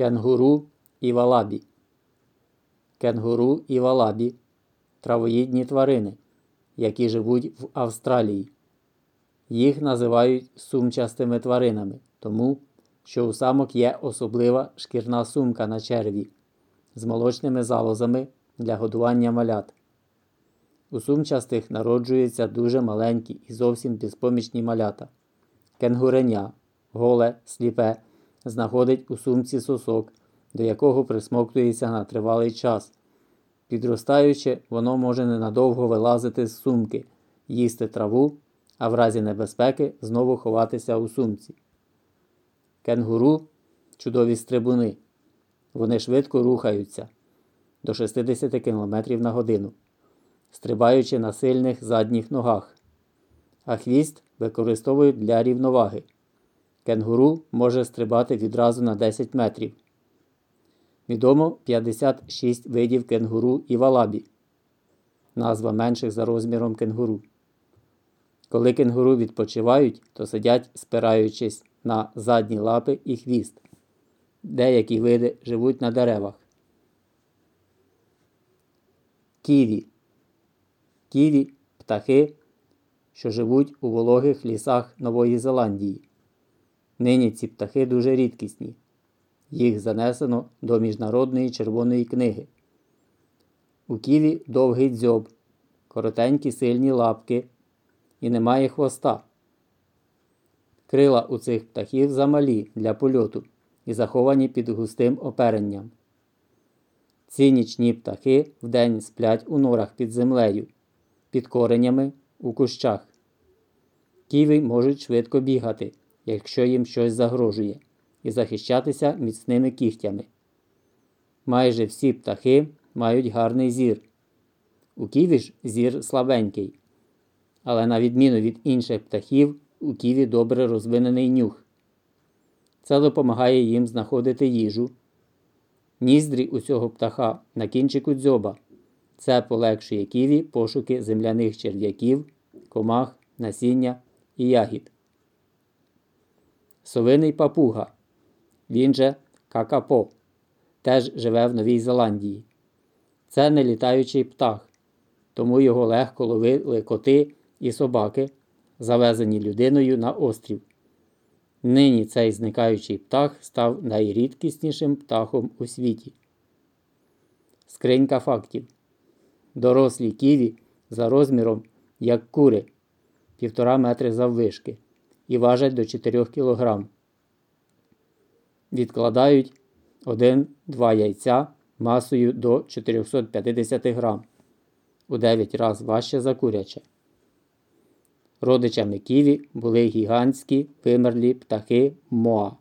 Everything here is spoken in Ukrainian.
Кенгуру і валабі. Кенгуру і валабі травоїдні тварини, які живуть в Австралії. Їх називають сумчастими тваринами, тому що у самок є особлива шкірна сумка на черві з молочними залозами для годування малят. У сумчастих народжуються дуже маленькі і зовсім безпомічні малята. Кенгуреня, голе, сліпе, знаходить у сумці сосок, до якого присмоктується на тривалий час. Підростаючи, воно може ненадовго вилазити з сумки, їсти траву, а в разі небезпеки знову ховатися у сумці. Кенгуру чудові стрибуни. Вони швидко рухаються до 60 км на годину, стрибаючи на сильних задніх ногах, а хвіст використовують для рівноваги. Кенгуру може стрибати відразу на 10 метрів. Відомо 56 видів кенгуру і валабі, назва менших за розміром кенгуру. Коли кенгуру відпочивають, то сидять, спираючись на задні лапи і хвіст. Деякі види живуть на деревах. Ківі. Ківі птахи, що живуть у вологих лісах Нової Зеландії. Нині ці птахи дуже рідкісні. Їх занесено до Міжнародної червоної книги. У ківі довгий дзьоб, коротенькі сильні лапки і немає хвоста. Крила у цих птахів замалі для польоту і заховані під густим оперенням. Ці нічні птахи вдень сплять у норах під землею, під коренями у кущах. Ківи можуть швидко бігати, якщо їм щось загрожує, і захищатися міцними кігтями. Майже всі птахи мають гарний зір. У ківі ж зір слабенький, але на відміну від інших птахів, у ківі добре розвинений нюх. Це допомагає їм знаходити їжу. Ніздрі у цього птаха на кінчику дзьоба. Це полегшує ківі пошуки земляних черв'яків, комах, насіння і ягід. Совиний папуга. Він же какапо. Теж живе в Новій Зеландії. Це не літаючий птах, тому його легко ловили коти і собаки, завезені людиною на острів. Нині цей зникаючий птах став найрідкіснішим птахом у світі. Скринька фактів. Дорослі ківі за розміром, як кури, півтора метри заввишки і важать до 4 кг. Відкладають 1-2 яйця масою до 450 г. У 9 раз важче за куряче. Родичами ківі були гігантські вимерлі птахи Моа.